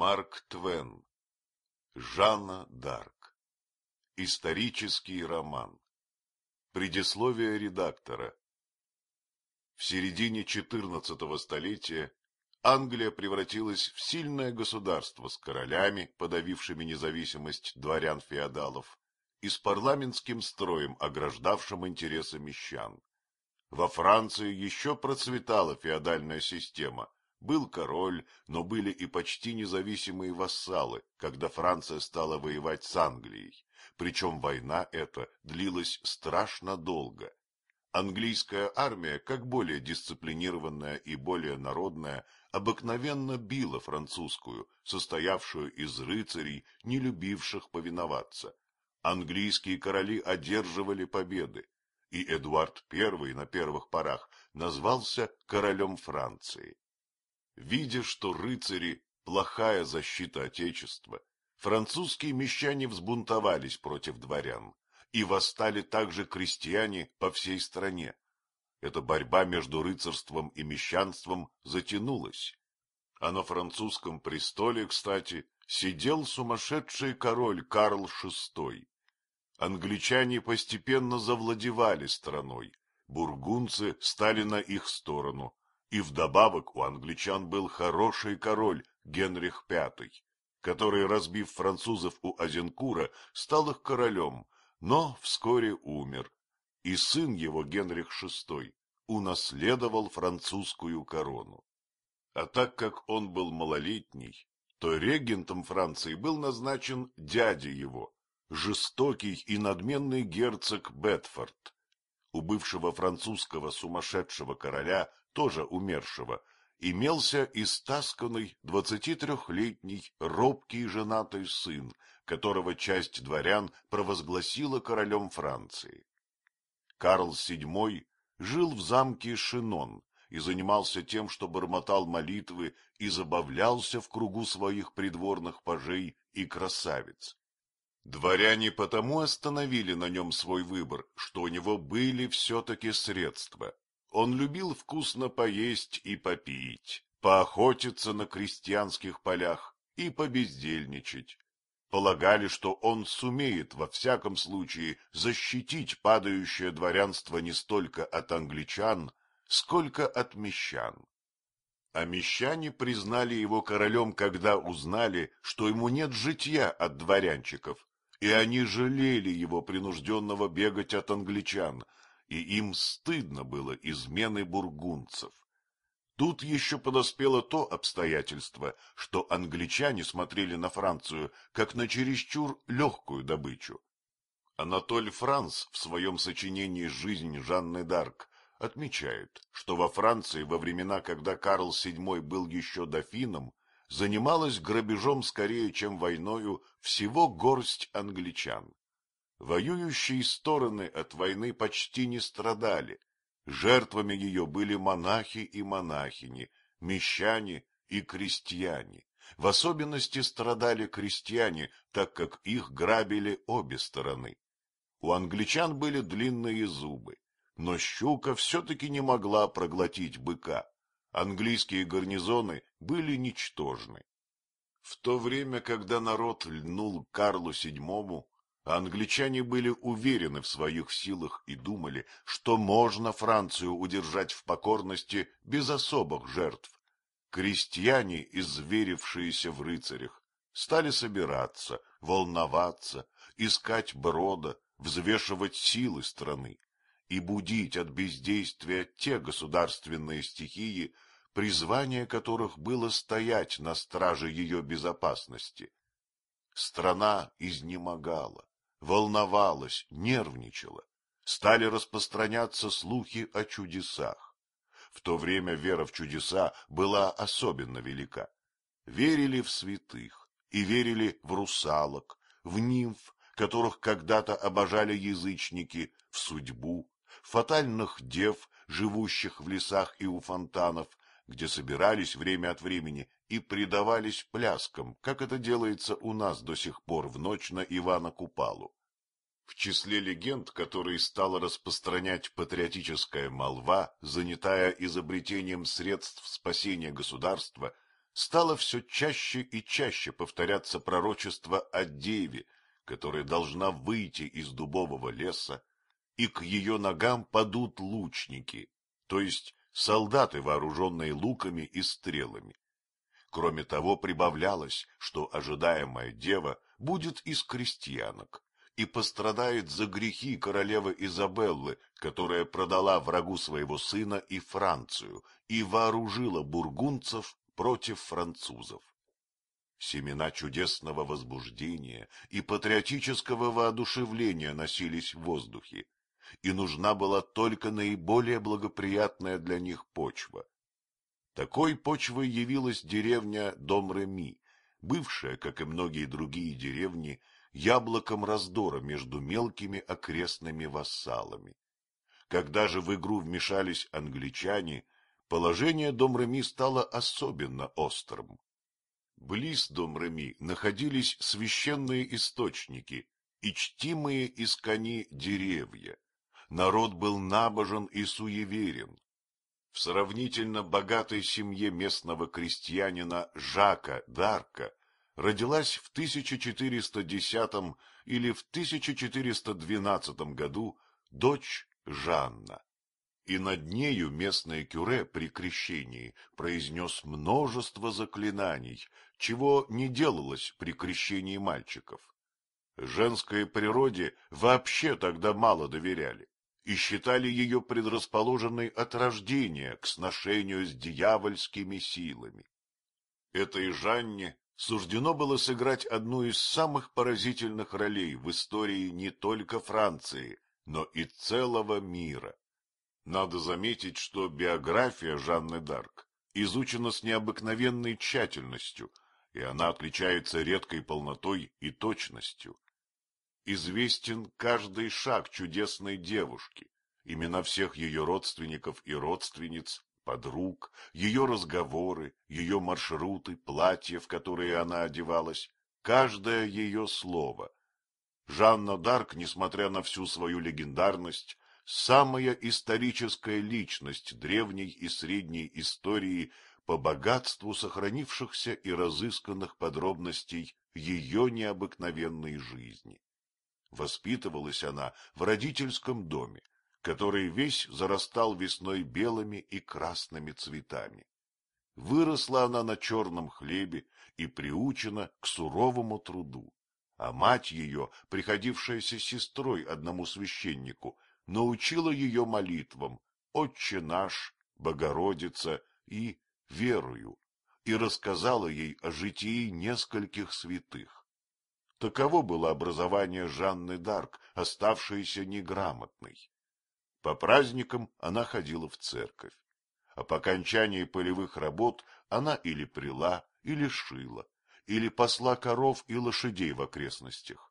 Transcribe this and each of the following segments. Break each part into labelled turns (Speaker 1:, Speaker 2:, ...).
Speaker 1: Марк Твен. Жанна Дарк. Исторический роман. Предисловие редактора. В середине XIV столетия Англия превратилась в сильное государство с королями, подавившими независимость дворян-феодалов, и с парламентским строем, ограждавшим интересы мещан. Во Франции еще процветала феодальная система. Был король, но были и почти независимые вассалы, когда Франция стала воевать с Англией. Причем война эта длилась страшно долго. Английская армия, как более дисциплинированная и более народная, обыкновенно била французскую, состоявшую из рыцарей, не любивших повиноваться. Английские короли одерживали победы, и Эдуард I на первых порах назвался королем Франции. Видя, что рыцари – плохая защита Отечества, французские мещане взбунтовались против дворян, и восстали также крестьяне по всей стране. Эта борьба между рыцарством и мещанством затянулась. А на французском престоле, кстати, сидел сумасшедший король Карл VI. Англичане постепенно завладевали страной, бургунцы стали на их сторону, и вдобавок у англичан был хороший король Генрих V, который, разбив французов у Азенкура, стал их королем, но вскоре умер, и сын его, Генрих VI, унаследовал французскую корону. А так как он был малолетний, то регентом Франции был назначен дядя его, жестокий и надменный герцог Бетфорд. У бывшего французского сумасшедшего короля, тоже умершего, имелся истасканный двадцатитрехлетний робкий женатый сын, которого часть дворян провозгласила королем Франции. Карл VII жил в замке Шинон и занимался тем, что бормотал молитвы и забавлялся в кругу своих придворных пажей и красавиц. Дворяне потому остановили на нем свой выбор, что у него были все-таки средства. Он любил вкусно поесть и попить, поохотиться на крестьянских полях и побездельничать. Полагали, что он сумеет во всяком случае защитить падающее дворянство не столько от англичан, сколько от мещан. А мещане признали его королем, когда узнали, что ему нет житья от дворянчиков, и они жалели его принужденного бегать от англичан, и им стыдно было измены бургунцев. Тут еще подоспело то обстоятельство, что англичане смотрели на Францию как на чересчур легкую добычу. Анатоль Франц в своем сочинении «Жизнь Жанны Д'Арк» отмечает, что во Франции во времена, когда Карл VII был еще дофином, занималась грабежом скорее, чем войною, всего горсть англичан. Воюющие стороны от войны почти не страдали. Жертвами ее были монахи и монахини, мещане и крестьяне. В особенности страдали крестьяне, так как их грабили обе стороны. У англичан были длинные зубы, но щука все-таки не могла проглотить быка. Английские гарнизоны были ничтожны. В то время, когда народ льнул Карлу VII, Англичане были уверены в своих силах и думали, что можно Францию удержать в покорности без особых жертв. Крестьяне, изверившиеся в рыцарях, стали собираться, волноваться, искать брода, взвешивать силы страны и будить от бездействия те государственные стихии, призвание которых было стоять на страже ее безопасности. Страна изнемогала, волновалась, нервничала. Стали распространяться слухи о чудесах. В то время вера в чудеса была особенно велика. Верили в святых и верили в русалок, в нимф, которых когда-то обожали язычники, в судьбу, фатальных дев, живущих в лесах и у фонтанов, где собирались время от времени и предавались пляскам, как это делается у нас до сих пор в ночь на Ивана Купалу. В числе легенд, которые стала распространять патриотическая молва, занятая изобретением средств спасения государства, стало все чаще и чаще повторяться пророчество о деве, которая должна выйти из дубового леса, и к ее ногам падут лучники, то есть солдаты, вооруженные луками и стрелами. Кроме того, прибавлялось, что ожидаемая дева будет из крестьянок и пострадает за грехи королевы Изабеллы, которая продала врагу своего сына и Францию и вооружила бургунцев против французов. Семена чудесного возбуждения и патриотического воодушевления носились в воздухе, и нужна была только наиболее благоприятная для них почва. Такой почвой явилась деревня Дом-Реми, бывшая, как и многие другие деревни, яблоком раздора между мелкими окрестными вассалами. Когда же в игру вмешались англичане, положение Дом-Реми стало особенно острым. Близ Дом-Реми находились священные источники и чтимые из деревья. Народ был набожен и суеверен. В сравнительно богатой семье местного крестьянина Жака Дарка родилась в 1410 или в 1412 году дочь Жанна и над нею местное кюре при крещении произнес множество заклинаний, чего не делалось при крещении мальчиков. Женской природе вообще тогда мало доверяли и считали ее предрасположенной от рождения к сношению с дьявольскими силами. Этой Жанне суждено было сыграть одну из самых поразительных ролей в истории не только Франции, но и целого мира. Надо заметить, что биография Жанны Дарк изучена с необыкновенной тщательностью, и она отличается редкой полнотой и точностью. Известен каждый шаг чудесной девушки, имена всех ее родственников и родственниц, подруг, ее разговоры, ее маршруты, платья, в которые она одевалась, каждое ее слово. Жанна Дарк, несмотря на всю свою легендарность, самая историческая личность древней и средней истории по богатству сохранившихся и разысканных подробностей ее необыкновенной жизни. Воспитывалась она в родительском доме, который весь зарастал весной белыми и красными цветами. Выросла она на черном хлебе и приучена к суровому труду, а мать ее, приходившаяся сестрой одному священнику, научила ее молитвам «Отче наш», «Богородица» и «Верую», и рассказала ей о житии нескольких святых. Таково было образование Жанны Дарк, оставшееся неграмотной. По праздникам она ходила в церковь, а по окончании полевых работ она или прила, или шила, или пасла коров и лошадей в окрестностях.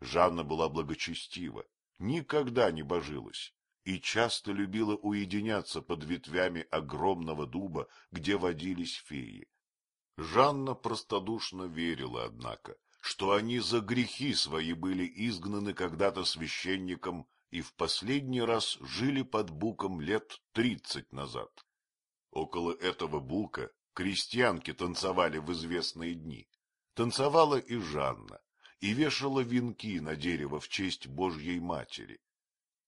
Speaker 1: Жанна была благочестива, никогда не божилась и часто любила уединяться под ветвями огромного дуба, где водились феи. Жанна простодушно верила, однако, что они за грехи свои были изгнаны когда-то священником и в последний раз жили под буком лет тридцать назад. Около этого бука крестьянки танцевали в известные дни. Танцевала и Жанна, и вешала венки на дерево в честь Божьей Матери.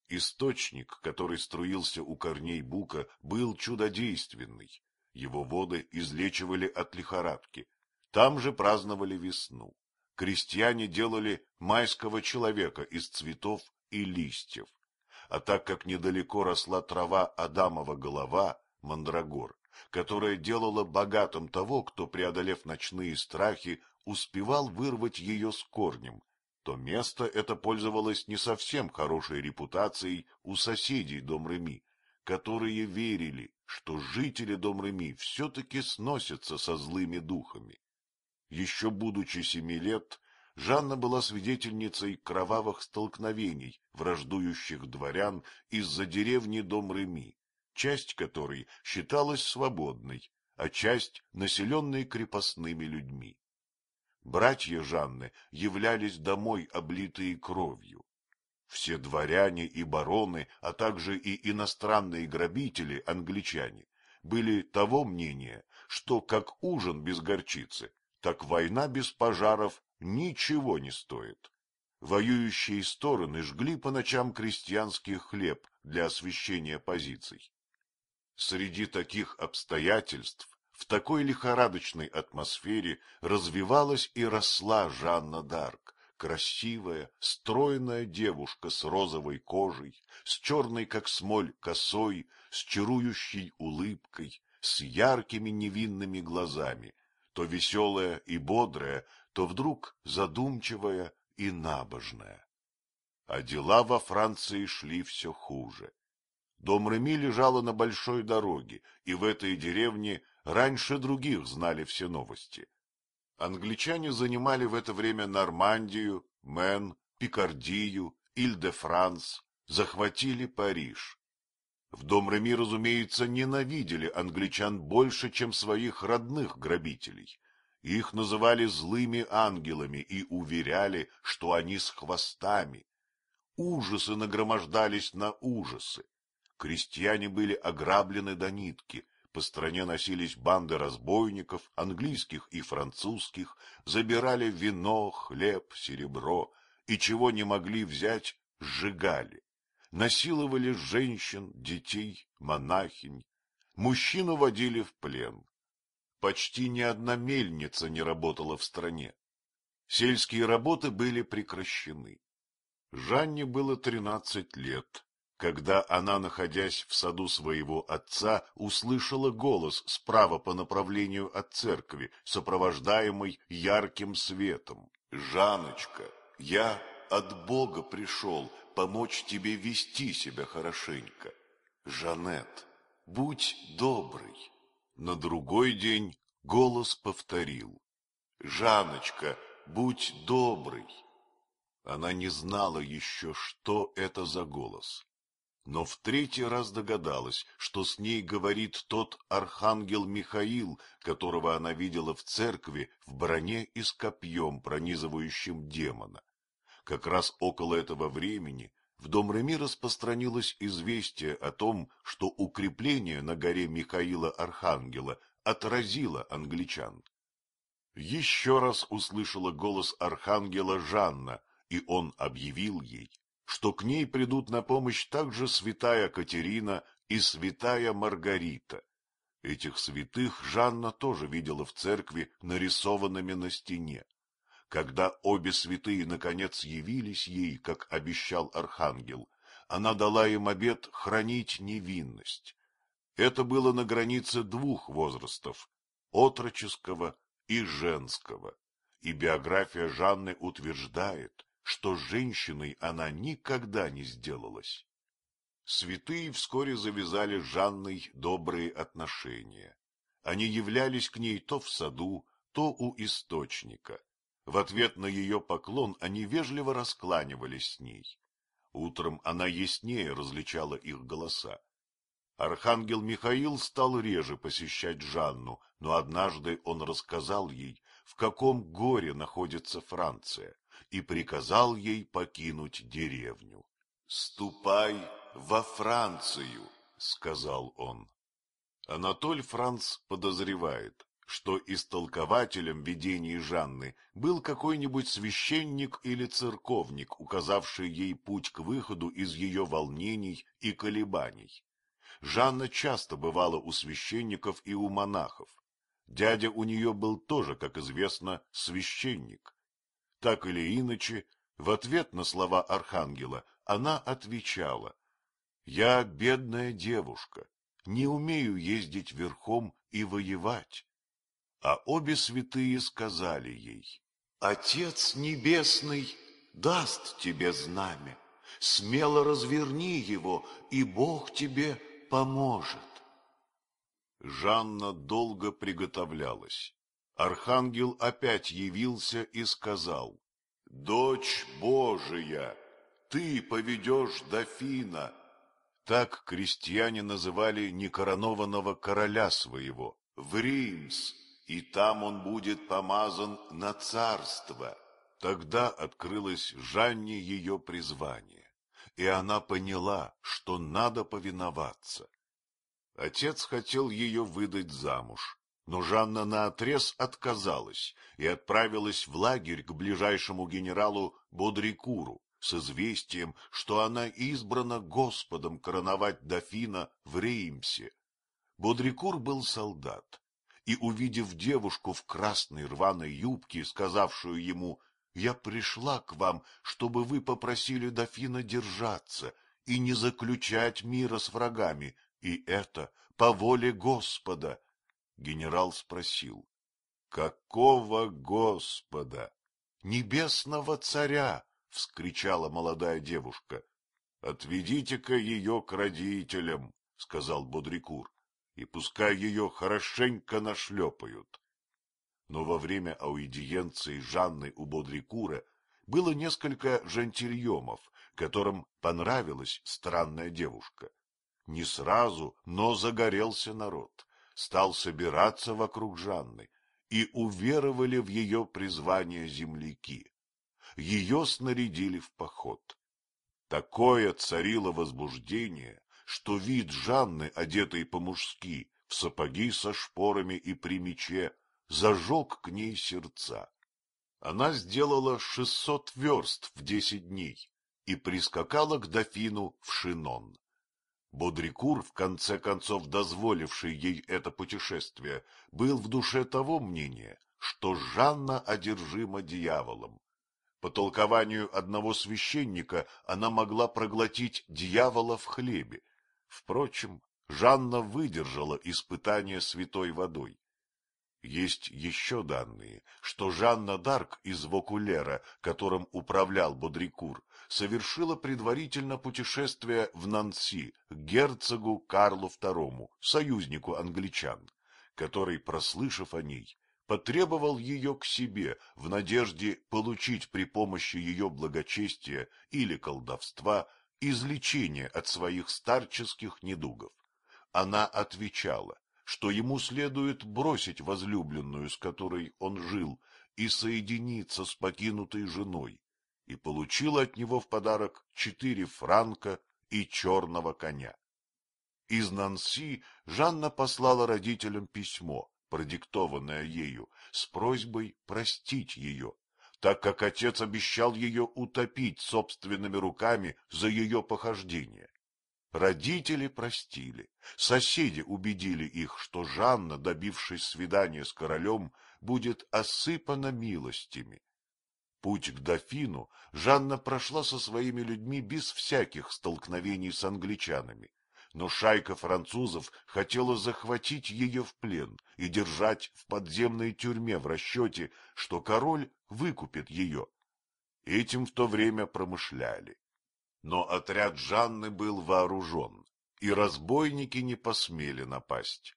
Speaker 1: Источник, который струился у корней бука, был чудодейственный. Его воды излечивали от лихорадки. Там же праздновали весну. Крестьяне делали майского человека из цветов и листьев. А так как недалеко росла трава Адамова голова, мандрагор, которая делала богатым того, кто, преодолев ночные страхи, успевал вырвать ее с корнем, то место это пользовалось не совсем хорошей репутацией у соседей дом Реми, которые верили, что жители дом Реми все-таки сносятся со злыми духами. Еще будучи семи лет, Жанна была свидетельницей кровавых столкновений враждующих дворян из-за деревни дом Реми, часть которой считалась свободной, а часть — населенной крепостными людьми. Братья Жанны являлись домой, облитые кровью. Все дворяне и бароны, а также и иностранные грабители, англичане, были того мнения, что как ужин без горчицы, так война без пожаров ничего не стоит. Воюющие стороны жгли по ночам крестьянский хлеб для освещения позиций. Среди таких обстоятельств, в такой лихорадочной атмосфере развивалась и росла Жанна Дарк, красивая, стройная девушка с розовой кожей, с черной, как смоль, косой, с чарующей улыбкой, с яркими невинными глазами, то веселая и бодрая, то вдруг задумчивая и набожная. А дела во Франции шли все хуже. Дом Реми лежала на большой дороге, и в этой деревне раньше других знали все новости. Англичане занимали в это время Нормандию, Мен, Пикардию, Иль-де-Франс, захватили Париж. В дом Реми, разумеется, ненавидели англичан больше, чем своих родных грабителей. Их называли злыми ангелами и уверяли, что они с хвостами. Ужасы нагромождались на ужасы. Крестьяне были ограблены до нитки, по стране носились банды разбойников, английских и французских, забирали вино, хлеб, серебро, и чего не могли взять, сжигали. Насиловали женщин, детей, монахинь. Мужчину водили в плен. Почти ни одна мельница не работала в стране. Сельские работы были прекращены. Жанне было тринадцать лет, когда она, находясь в саду своего отца, услышала голос справа по направлению от церкви, сопровождаемый ярким светом. «Жаночка, я от Бога пришел помочь тебе вести себя хорошенько. Жанет, будь добрый». На другой день голос повторил. «Жаночка, будь добрый!» Она не знала еще, что это за голос. Но в третий раз догадалась, что с ней говорит тот архангел Михаил, которого она видела в церкви в броне и с копьем, пронизывающим демона. Как раз около этого времени в дом Реми распространилось известие о том, что укрепление на горе Михаила Архангела отразило англичан. Еще раз услышала голос Архангела Жанна, и он объявил ей, что к ней придут на помощь также святая Катерина и святая Маргарита. Этих святых Жанна тоже видела в церкви нарисованными на стене. Когда обе святые наконец явились ей, как обещал архангел, она дала им обет хранить невинность. Это было на границе двух возрастов — отроческого и женского, и биография Жанны утверждает, что женщиной она никогда не сделалась. Святые вскоре завязали с Жанной добрые отношения. Они являлись к ней то в саду, то у источника. В ответ на ее поклон они вежливо раскланивались с ней. Утром она яснее различала их голоса. Архангел Михаил стал реже посещать Жанну, но однажды он рассказал ей, в каком горе находится Франция, и приказал ей покинуть деревню. — Ступай во Францию, — сказал он. Анатоль Франц подозревает, что истолкователем видений Жанны был какой-нибудь священник или церковник, указавший ей путь к выходу из ее волнений и колебаний. Жанна часто бывала у священников и у монахов. Дядя у нее был тоже, как известно, священник. Так или иначе, в ответ на слова архангела она отвечала, «Я бедная девушка, не умею ездить верхом и воевать. А обе святые сказали ей, «Отец Небесный даст тебе знамя, смело разверни его, и Бог тебе поможет». Жанна долго приготовлялась. Архангел опять явился и сказал, «Дочь Божия, ты поведешь дофина». Так крестьяне называли некоронованного короля своего, в Римс, и там он будет помазан на царство. Тогда открылось Жанне ее призвание, и она поняла, что надо повиноваться. Отец хотел ее выдать замуж, Но Жанна наотрез отказалась и отправилась в лагерь к ближайшему генералу Бодрикуру с известием, что она избрана Господом короновать дофина в Реймсе. Бодрикур был солдат, и, увидев девушку в красной рваной юбке, сказавшую ему «Я пришла к вам, чтобы вы попросили дофина держаться и не заключать мира с врагами, и это по воле Господа», генерал спросил «Какого Господа?» «Небесного царя!» — вскричала молодая девушка. — Отведите-ка ее к родителям, — сказал Бодрикур, — и пускай ее хорошенько нашлепают. Но во время аудиенции Жанны у Бодрикура было несколько жентильемов, которым понравилась странная девушка. Не сразу, но загорелся народ, стал собираться вокруг Жанны, и уверовали в ее призвание земляки ее снарядили в поход. Такое царило возбуждение, что вид Жанны, одетой по-мужски, в сапоги со шпорами и при мече, зажег к ней сердца. Она сделала шестьсот верст в десять дней и прискакала к дофину в Шинон. Бодрикур, в конце концов дозволивший ей это путешествие, был в душе того мнения, что Жанна одержима дьяволом, по толкованию одного священника она могла проглотить дьявола в хлебе. Впрочем, Жанна выдержала испытание святой водой. Есть еще данные, что Жанна Дарк из Вокулера, которым управлял Бодрикур, совершила предварительно путешествие в Нанси к герцогу Карлу II, союзнику англичан, который, прослышав о ней, потребовал ее к себе в надежде получить при помощи ее благочестия или колдовства излечение от своих старческих недугов. Она отвечала, что ему следует бросить возлюбленную, с которой он жил, и соединиться с покинутой женой, и получила от него в подарок четыре франка и черного коня. Из Нанси Жанна послала родителям письмо, продиктованное ею, с просьбой простить ее, так как отец обещал ее утопить собственными руками за ее похождение. Родители простили, соседи убедили их, что Жанна, добившись свидания с королем, будет осыпана милостями. Путь к дофину Жанна прошла со своими людьми без всяких столкновений с англичанами, но шайка французов хотела захватить ее в плен и держать в подземной тюрьме в расчете, что король выкупит ее. Этим в то время промышляли. Но отряд Жанны был вооружен, и разбойники не посмели напасть.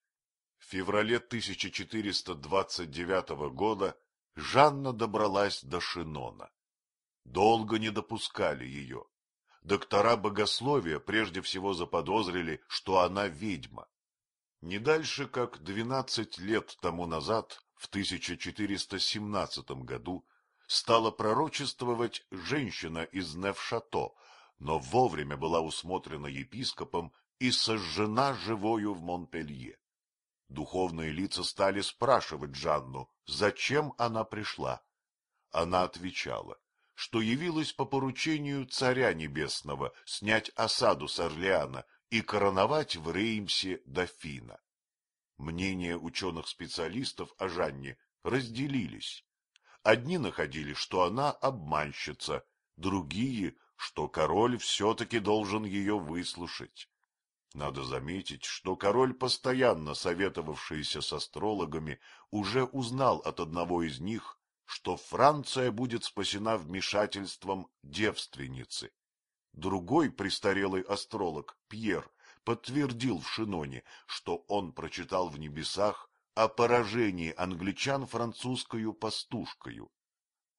Speaker 1: В феврале 1429 года Жанна добралась до Шинона. Долго не допускали ее доктора богословия прежде всего заподозрили, что она ведьма. Не дальше, как двенадцать лет тому назад, в 1417 году, стала пророчествовать женщина из Невшато, но вовремя была усмотрена епископом и сожжена живою в Монпелье. Духовные лица стали спрашивать Жанну, зачем она пришла. Она отвечала, что явилась по поручению Царя Небесного снять осаду с Орлеана и короновать в Реймсе дофина. Мнения ученых-специалистов о Жанне разделились. Одни находили, что она обманщица, другие, что король все-таки должен ее выслушать. Надо заметить, что король, постоянно советовавшийся с астрологами, уже узнал от одного из них, что Франция будет спасена вмешательством девственницы. Другой престарелый астролог, Пьер, подтвердил в Шиноне, что он прочитал в небесах о поражении англичан французскою пастушкою.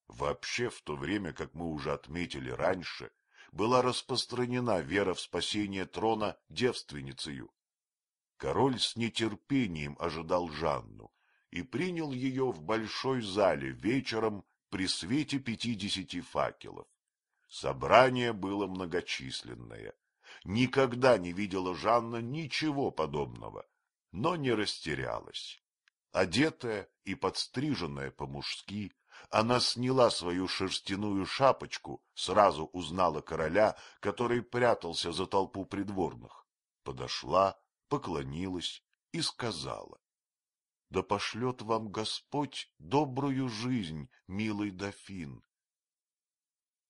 Speaker 1: Вообще, в то время, как мы уже отметили раньше, была распространена вера в спасение трона девственницею. Король с нетерпением ожидал Жанну, и принял ее в большой зале вечером при свете пятидесяти факелов. Собрание было многочисленное. Никогда не видела Жанна ничего подобного, но не растерялась. Одетая и подстриженная по-мужски, она сняла свою шерстяную шапочку, сразу узнала короля, который прятался за толпу придворных, подошла, поклонилась и сказала. — Да пошлет вам Господь добрую жизнь, милый дофин,